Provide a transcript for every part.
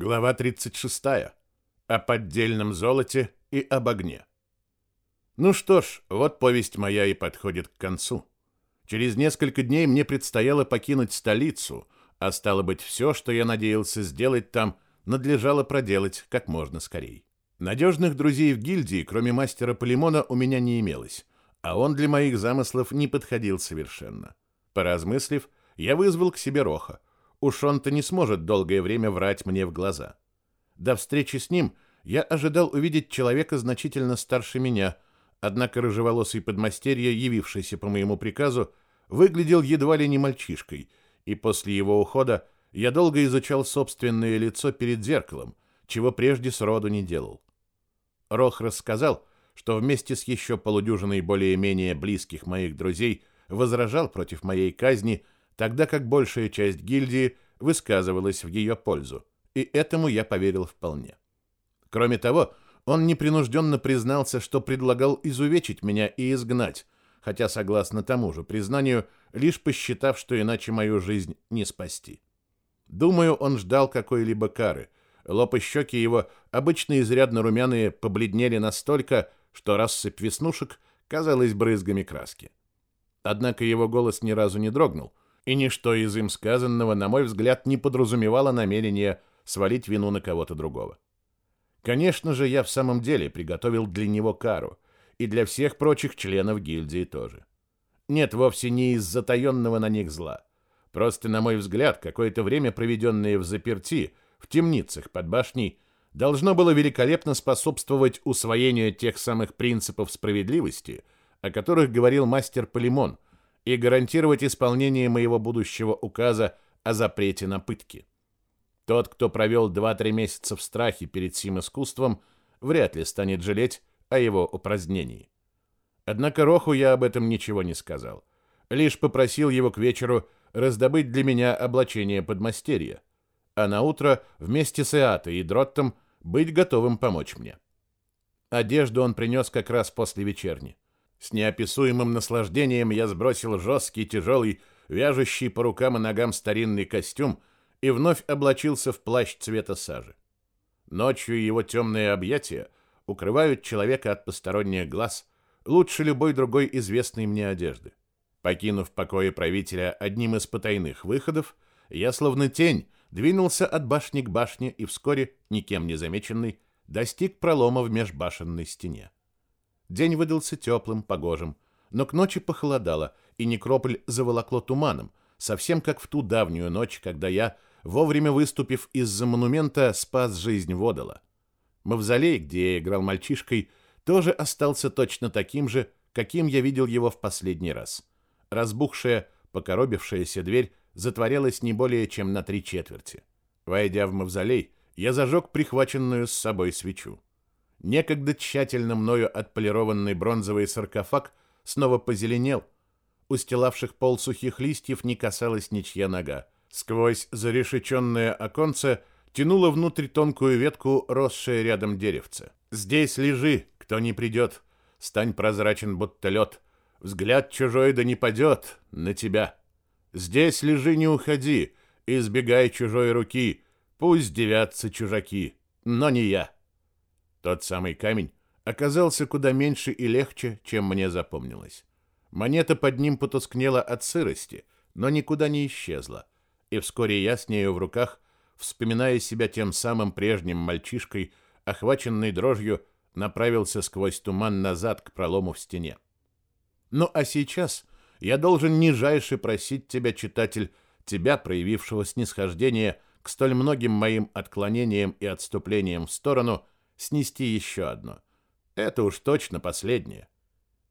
Глава 36. О поддельном золоте и об огне. Ну что ж, вот повесть моя и подходит к концу. Через несколько дней мне предстояло покинуть столицу, а стало быть, все, что я надеялся сделать там, надлежало проделать как можно скорее. Надежных друзей в гильдии, кроме мастера Полимона, у меня не имелось, а он для моих замыслов не подходил совершенно. Поразмыслив, я вызвал к себе Роха — Уж он-то не сможет долгое время врать мне в глаза. До встречи с ним я ожидал увидеть человека значительно старше меня, однако рыжеволосый подмастерье, явившийся по моему приказу, выглядел едва ли не мальчишкой, и после его ухода я долго изучал собственное лицо перед зеркалом, чего прежде сроду не делал. Рох рассказал, что вместе с еще полудюжиной более-менее близких моих друзей возражал против моей казни – тогда как большая часть гильдии высказывалась в ее пользу, и этому я поверил вполне. Кроме того, он непринужденно признался, что предлагал изувечить меня и изгнать, хотя, согласно тому же признанию, лишь посчитав, что иначе мою жизнь не спасти. Думаю, он ждал какой-либо кары. Лоб и щеки его, обычно изрядно румяные, побледнели настолько, что рассыпь веснушек казалась брызгами краски. Однако его голос ни разу не дрогнул, и ничто из им сказанного, на мой взгляд, не подразумевало намерение свалить вину на кого-то другого. Конечно же, я в самом деле приготовил для него кару, и для всех прочих членов гильдии тоже. Нет, вовсе не из затаенного на них зла. Просто, на мой взгляд, какое-то время, проведенное в заперти, в темницах под башней, должно было великолепно способствовать усвоению тех самых принципов справедливости, о которых говорил мастер Полимон – и гарантировать исполнение моего будущего указа о запрете на пытки. Тот, кто провел 2-3 месяца в страхе перед сим искусством, вряд ли станет жалеть о его упразднении. Однако Роху я об этом ничего не сказал. Лишь попросил его к вечеру раздобыть для меня облачение подмастерья, а на утро вместе с Эатой и Дроттом быть готовым помочь мне. Одежду он принес как раз после вечерни. С неописуемым наслаждением я сбросил жесткий, тяжелый, вяжущий по рукам и ногам старинный костюм и вновь облачился в плащ цвета сажи. Ночью его темные объятия укрывают человека от посторонних глаз лучше любой другой известной мне одежды. Покинув покои правителя одним из потайных выходов, я словно тень двинулся от башни к башне и вскоре, никем не замеченный, достиг пролома в межбашенной стене. День выдался теплым, погожим, но к ночи похолодало, и некрополь заволокло туманом, совсем как в ту давнюю ночь, когда я, вовремя выступив из-за монумента, спас жизнь Водола. Мавзолей, где я играл мальчишкой, тоже остался точно таким же, каким я видел его в последний раз. Разбухшая, покоробившаяся дверь затворялась не более чем на три четверти. Войдя в мавзолей, я зажег прихваченную с собой свечу. Некогда тщательно мною отполированный бронзовый саркофаг снова позеленел. Устилавших пол сухих листьев не касалась ничья нога. Сквозь зарешеченное оконце тянула внутрь тонкую ветку, росшее рядом деревце. «Здесь лежи, кто не придет, стань прозрачен, будто лед, взгляд чужой да не падет на тебя. Здесь лежи, не уходи, избегай чужой руки, пусть девятся чужаки, но не я». Тот самый камень оказался куда меньше и легче, чем мне запомнилось. Монета под ним потускнела от сырости, но никуда не исчезла, и вскоре я с нею в руках, вспоминая себя тем самым прежним мальчишкой, охваченный дрожью, направился сквозь туман назад к пролому в стене. Ну а сейчас я должен нижайше просить тебя, читатель, тебя, проявившего снисхождение к столь многим моим отклонениям и отступлениям в сторону, — снести еще одно. Это уж точно последнее.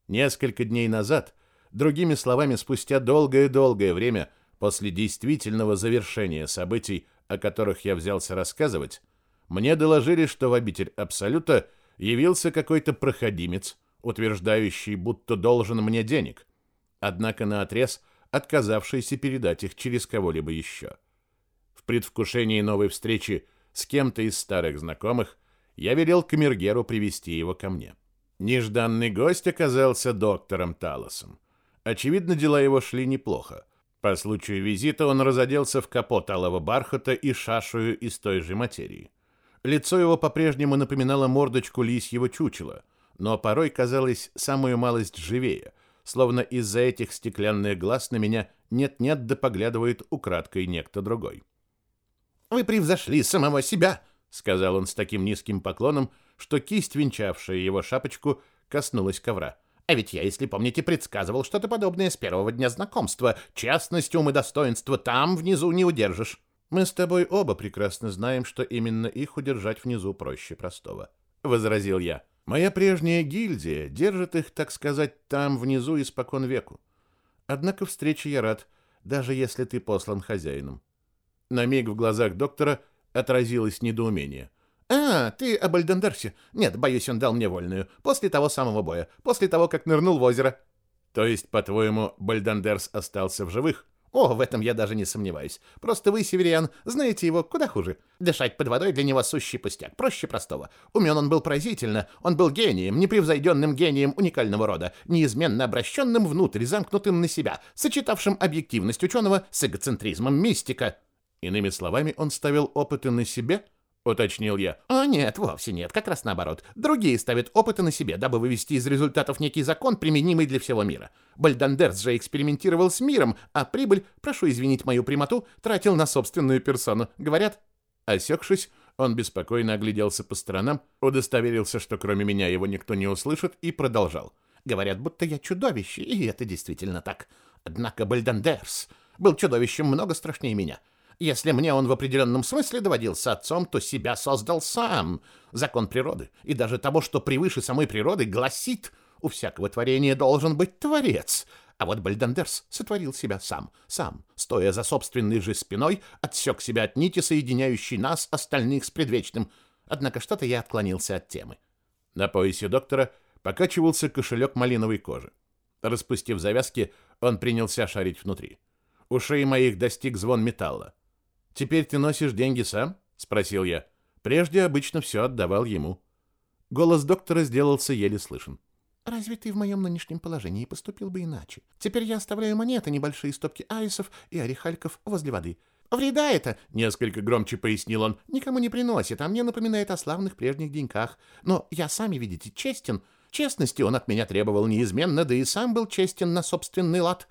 Несколько дней назад, другими словами, спустя долгое-долгое время после действительного завершения событий, о которых я взялся рассказывать, мне доложили, что в обитель Абсолюта явился какой-то проходимец, утверждающий, будто должен мне денег, однако наотрез отказавшийся передать их через кого-либо еще. В предвкушении новой встречи с кем-то из старых знакомых я велел камергеру привести его ко мне. Нежданный гость оказался доктором Талосом. Очевидно, дела его шли неплохо. По случаю визита он разоделся в капот алого бархата и шашую из той же материи. Лицо его по-прежнему напоминало мордочку лисьего чучела, но порой казалось самую малость живее, словно из-за этих стеклянных глаз на меня нет-нет да поглядывает украдкой некто другой. «Вы превзошли самого себя!» — сказал он с таким низким поклоном, что кисть, венчавшая его шапочку, коснулась ковра. А ведь я, если помните, предсказывал что-то подобное с первого дня знакомства. Честность, ум и достоинство там внизу не удержишь. Мы с тобой оба прекрасно знаем, что именно их удержать внизу проще простого, возразил я. Моя прежняя гильдия держит их, так сказать, там внизу испокон веку. Однако встрече я рад, даже если ты послан хозяином. На миг в глазах доктора отразилось недоумение. «А, ты об Альдендерсе. Нет, боюсь, он дал мне вольную. После того самого боя. После того, как нырнул в озеро». «То есть, по-твоему, Бальдандерс остался в живых?» «О, в этом я даже не сомневаюсь. Просто вы, северян, знаете его куда хуже. Дышать под водой для него сущий пустяк, проще простого. Умен он был поразительно. Он был гением, непревзойденным гением уникального рода, неизменно обращенным внутрь, замкнутым на себя, сочетавшим объективность ученого с эгоцентризмом мистика». Иными словами, он ставил опыты на себе – уточнил я. «О, нет, вовсе нет, как раз наоборот. Другие ставят опыты на себе, дабы вывести из результатов некий закон, применимый для всего мира. Бальдандерс же экспериментировал с миром, а прибыль, прошу извинить мою прямоту, тратил на собственную персону. Говорят...» Осекшись, он беспокойно огляделся по сторонам, удостоверился, что кроме меня его никто не услышит, и продолжал. «Говорят, будто я чудовище, и это действительно так. Однако Бальдандерс был чудовищем много страшнее меня». Если мне он в определенном смысле доводился отцом, то себя создал сам. Закон природы и даже того, что превыше самой природы, гласит, у всякого творения должен быть творец. А вот Бальдандерс сотворил себя сам, сам, стоя за собственной же спиной, отсек себя от нити, соединяющей нас, остальных, с предвечным. Однако что-то я отклонился от темы. На поясе доктора покачивался кошелек малиновой кожи. Распустив завязки, он принялся шарить внутри. Ушей моих достиг звон металла. «Теперь ты носишь деньги сам?» — спросил я. Прежде обычно все отдавал ему. Голос доктора сделался еле слышен. «Разве ты в моем нынешнем положении поступил бы иначе? Теперь я оставляю монеты, небольшие стопки айсов и орехальков возле воды. Вреда это, — несколько громче пояснил он, — никому не приносит, а мне напоминает о славных прежних деньках. Но я, сами видите, честен. Честности он от меня требовал неизменно, да и сам был честен на собственный лад.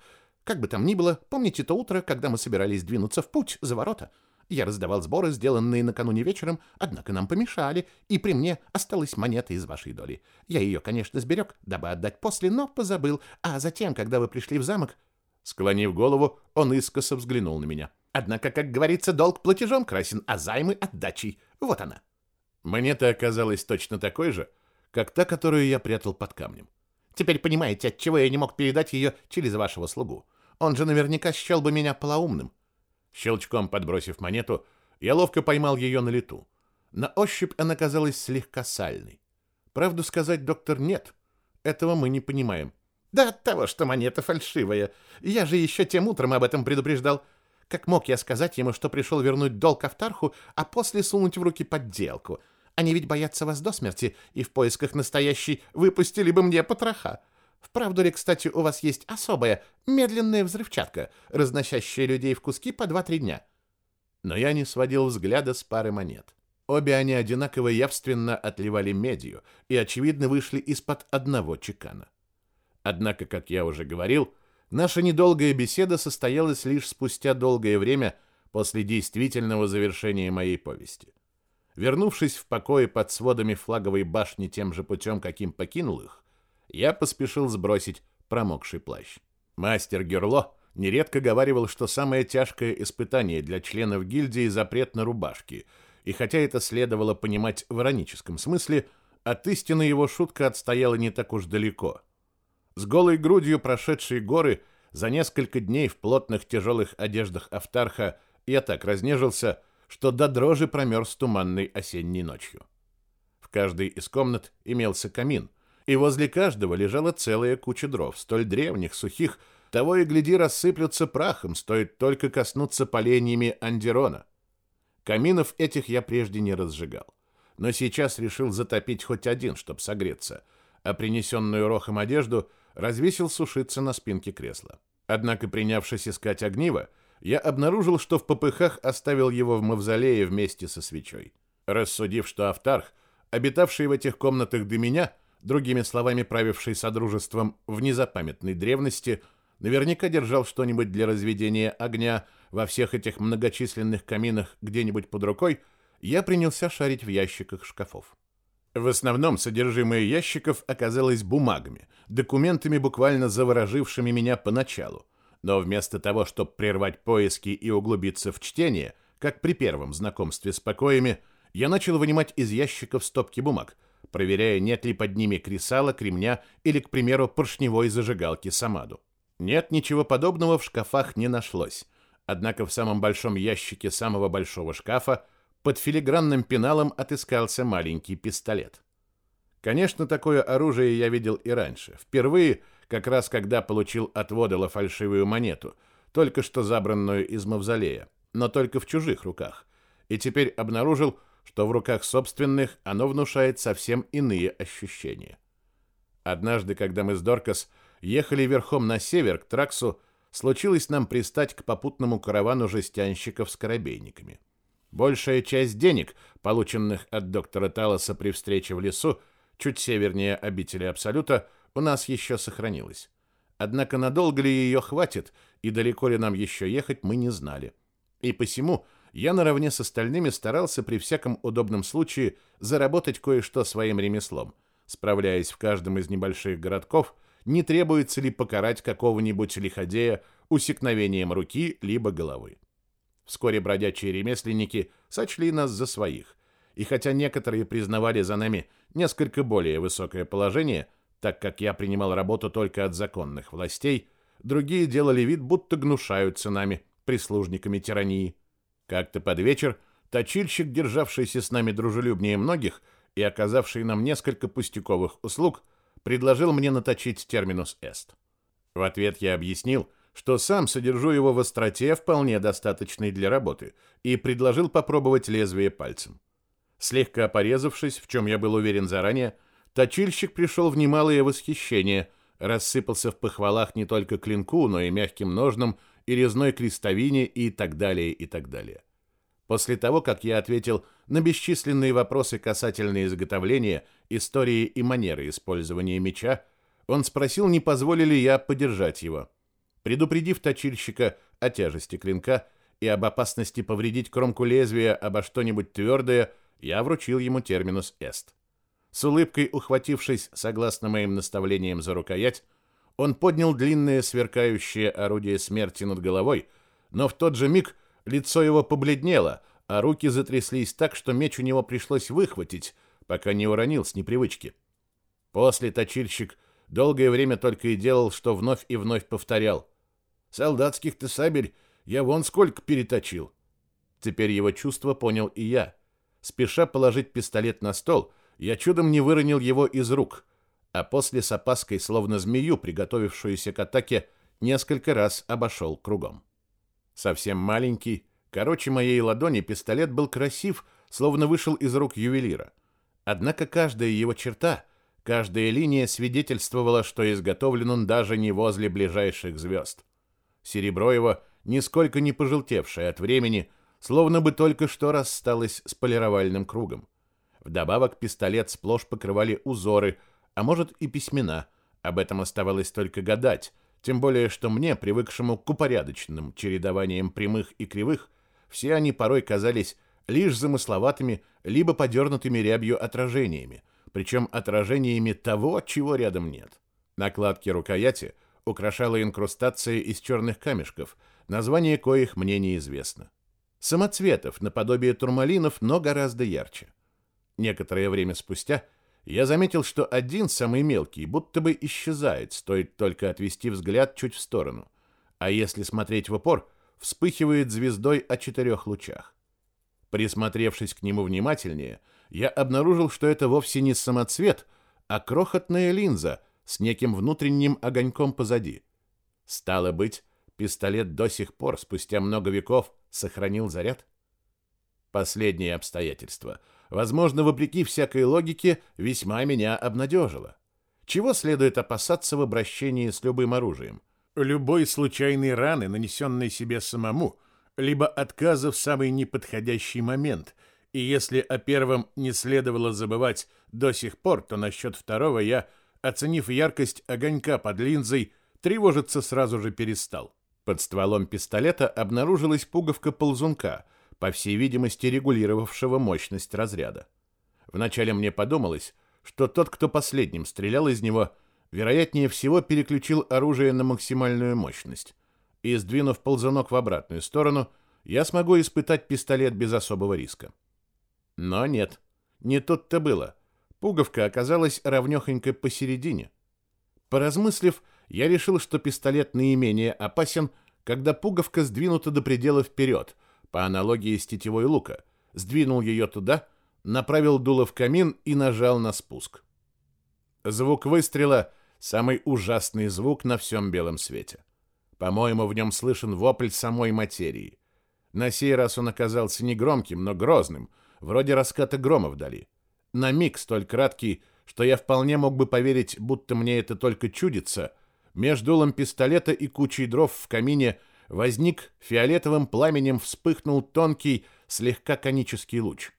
Как бы там ни было, помните то утро, когда мы собирались двинуться в путь за ворота? Я раздавал сборы, сделанные накануне вечером, однако нам помешали, и при мне осталась монета из вашей доли. Я ее, конечно, сберег, дабы отдать после, но позабыл. А затем, когда вы пришли в замок...» Склонив голову, он искоса взглянул на меня. «Однако, как говорится, долг платежом красен, а займы отдачей. Вот она». Монета оказалась точно такой же, как та, которую я прятал под камнем. «Теперь понимаете, отчего я не мог передать ее через вашего слугу. Он же наверняка счел бы меня полоумным. Щелчком подбросив монету, я ловко поймал ее на лету. На ощупь она казалась слегка сальной. Правду сказать, доктор, нет. Этого мы не понимаем. Да от того, что монета фальшивая. Я же еще тем утром об этом предупреждал. Как мог я сказать ему, что пришел вернуть долг Автарху, а после сунуть в руки подделку? Они ведь боятся вас до смерти, и в поисках настоящей выпустили бы мне потроха. Вправду ли, кстати, у вас есть особая, медленная взрывчатка, разносящая людей в куски по 2-3 дня? Но я не сводил взгляда с пары монет. Обе они одинаково явственно отливали медью и, очевидно, вышли из-под одного чекана. Однако, как я уже говорил, наша недолгая беседа состоялась лишь спустя долгое время после действительного завершения моей повести. Вернувшись в покое под сводами флаговой башни тем же путем, каким покинул их, я поспешил сбросить промокший плащ. Мастер Герло нередко говаривал, что самое тяжкое испытание для членов гильдии запрет на рубашки, и хотя это следовало понимать в ироническом смысле, от истины его шутка отстояла не так уж далеко. С голой грудью прошедшие горы за несколько дней в плотных тяжелых одеждах Автарха я так разнежился, что до дрожи промерз туманной осенней ночью. В каждой из комнат имелся камин, и возле каждого лежала целая куча дров, столь древних, сухих, того и гляди рассыплются прахом, стоит только коснуться поленьями андерона. Каминов этих я прежде не разжигал, но сейчас решил затопить хоть один, чтобы согреться, а принесенную рохом одежду развесил сушиться на спинке кресла. Однако, принявшись искать огниво, я обнаружил, что в попыхах оставил его в мавзолее вместе со свечой. Рассудив, что Автарх, обитавший в этих комнатах до меня, другими словами, правивший содружеством в незапамятной древности, наверняка держал что-нибудь для разведения огня во всех этих многочисленных каминах где-нибудь под рукой, я принялся шарить в ящиках шкафов. В основном содержимое ящиков оказалось бумагами, документами, буквально заворожившими меня поначалу. Но вместо того, чтобы прервать поиски и углубиться в чтение, как при первом знакомстве с покоями, я начал вынимать из ящиков стопки бумаг, проверяя, нет ли под ними кресала, кремня или, к примеру, поршневой зажигалки Самаду. Нет, ничего подобного в шкафах не нашлось. Однако в самом большом ящике самого большого шкафа под филигранным пеналом отыскался маленький пистолет. Конечно, такое оружие я видел и раньше. Впервые, как раз когда получил от Водола фальшивую монету, только что забранную из мавзолея, но только в чужих руках. И теперь обнаружил, что в руках собственных оно внушает совсем иные ощущения. Однажды, когда мы с Доркас ехали верхом на север к Траксу, случилось нам пристать к попутному каравану жестянщиков с корабейниками. Большая часть денег, полученных от доктора Талоса при встрече в лесу, чуть севернее обители Абсолюта, у нас еще сохранилась. Однако надолго ли ее хватит и далеко ли нам еще ехать, мы не знали. И посему я наравне с остальными старался при всяком удобном случае заработать кое-что своим ремеслом, справляясь в каждом из небольших городков, не требуется ли покарать какого-нибудь лиходея усекновением руки либо головы. Вскоре бродячие ремесленники сочли нас за своих, и хотя некоторые признавали за нами несколько более высокое положение, так как я принимал работу только от законных властей, другие делали вид, будто гнушаются нами, прислужниками тирании. Как-то под вечер точильщик, державшийся с нами дружелюбнее многих и оказавший нам несколько пустяковых услуг, предложил мне наточить терминус эст. В ответ я объяснил, что сам содержу его в остроте, вполне достаточной для работы, и предложил попробовать лезвие пальцем. Слегка порезавшись, в чем я был уверен заранее, точильщик пришел в немалое восхищение, рассыпался в похвалах не только клинку, но и мягким ножным, и резной крестовине, и так далее, и так далее. После того, как я ответил на бесчисленные вопросы касательно изготовления, истории и манеры использования меча, он спросил, не позволю ли я подержать его. Предупредив точильщика о тяжести клинка и об опасности повредить кромку лезвия обо что-нибудь твердое, я вручил ему терминус эст. С улыбкой ухватившись, согласно моим наставлениям за рукоять, он поднял длинное сверкающее орудие смерти над головой, но в тот же миг лицо его побледнело, а руки затряслись так, что меч у него пришлось выхватить, пока не уронил с непривычки. После точильщик долгое время только и делал, что вновь и вновь повторял — Солдатских-то сабель я вон сколько переточил. Теперь его чувство понял и я. Спеша положить пистолет на стол, я чудом не выронил его из рук, а после с опаской, словно змею, приготовившуюся к атаке, несколько раз обошел кругом. Совсем маленький, короче моей ладони, пистолет был красив, словно вышел из рук ювелира. Однако каждая его черта, каждая линия свидетельствовала, что изготовлен он даже не возле ближайших звезд. Серебро его, нисколько не пожелтевшее от времени, словно бы только что рассталось с полировальным кругом. Вдобавок пистолет сплошь покрывали узоры, а может и письмена. Об этом оставалось только гадать, тем более что мне, привыкшему к упорядоченным чередованиям прямых и кривых, все они порой казались лишь замысловатыми, либо подернутыми рябью отражениями, причем отражениями того, чего рядом нет. Накладки рукояти — украшала инкрустация из черных камешков, название коих мне неизвестно. Самоцветов, наподобие турмалинов, но гораздо ярче. Некоторое время спустя я заметил, что один, самый мелкий, будто бы исчезает, стоит только отвести взгляд чуть в сторону, а если смотреть в упор, вспыхивает звездой о четырех лучах. Присмотревшись к нему внимательнее, я обнаружил, что это вовсе не самоцвет, а крохотная линза, с неким внутренним огоньком позади. Стало быть, пистолет до сих пор, спустя много веков, сохранил заряд? Последнее обстоятельство, возможно, вопреки всякой логике, весьма меня обнадежило. Чего следует опасаться в обращении с любым оружием? любой случайной раны, нанесенной себе самому, либо отказа в самый неподходящий момент. И если о первом не следовало забывать до сих пор, то насчет второго я, оценив яркость огонька под линзой, тревожиться сразу же перестал. Под стволом пистолета обнаружилась пуговка ползунка, по всей видимости регулировавшего мощность разряда. Вначале мне подумалось, что тот, кто последним стрелял из него, вероятнее всего переключил оружие на максимальную мощность. И, сдвинув ползунок в обратную сторону, я смогу испытать пистолет без особого риска. Но нет, не тут-то было. Пуговка оказалась равнёхонько посередине. Поразмыслив, я решил, что пистолет наименее опасен, когда пуговка сдвинута до предела вперед, по аналогии с тетивой лука. Сдвинул ее туда, направил дуло в камин и нажал на спуск. Звук выстрела — самый ужасный звук на всем белом свете. По-моему, в нем слышен вопль самой материи. На сей раз он оказался не громким, но грозным, вроде раската грома вдали. На миг столь краткий, что я вполне мог бы поверить, будто мне это только чудится, между дулом пистолета и кучей дров в камине возник фиолетовым пламенем вспыхнул тонкий, слегка конический луч.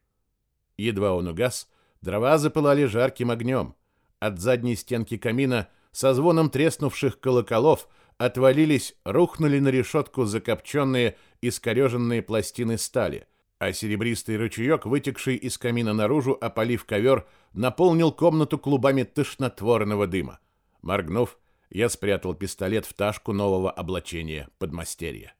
Едва он угас, дрова запылали жарким огнем. От задней стенки камина со звоном треснувших колоколов отвалились, рухнули на решетку закопченные, искореженные пластины стали, а серебристый ручеек, вытекший из камина наружу, опалив ковер, наполнил комнату клубами тошнотворного дыма. Моргнув, я спрятал пистолет в ташку нового облачения подмастерья.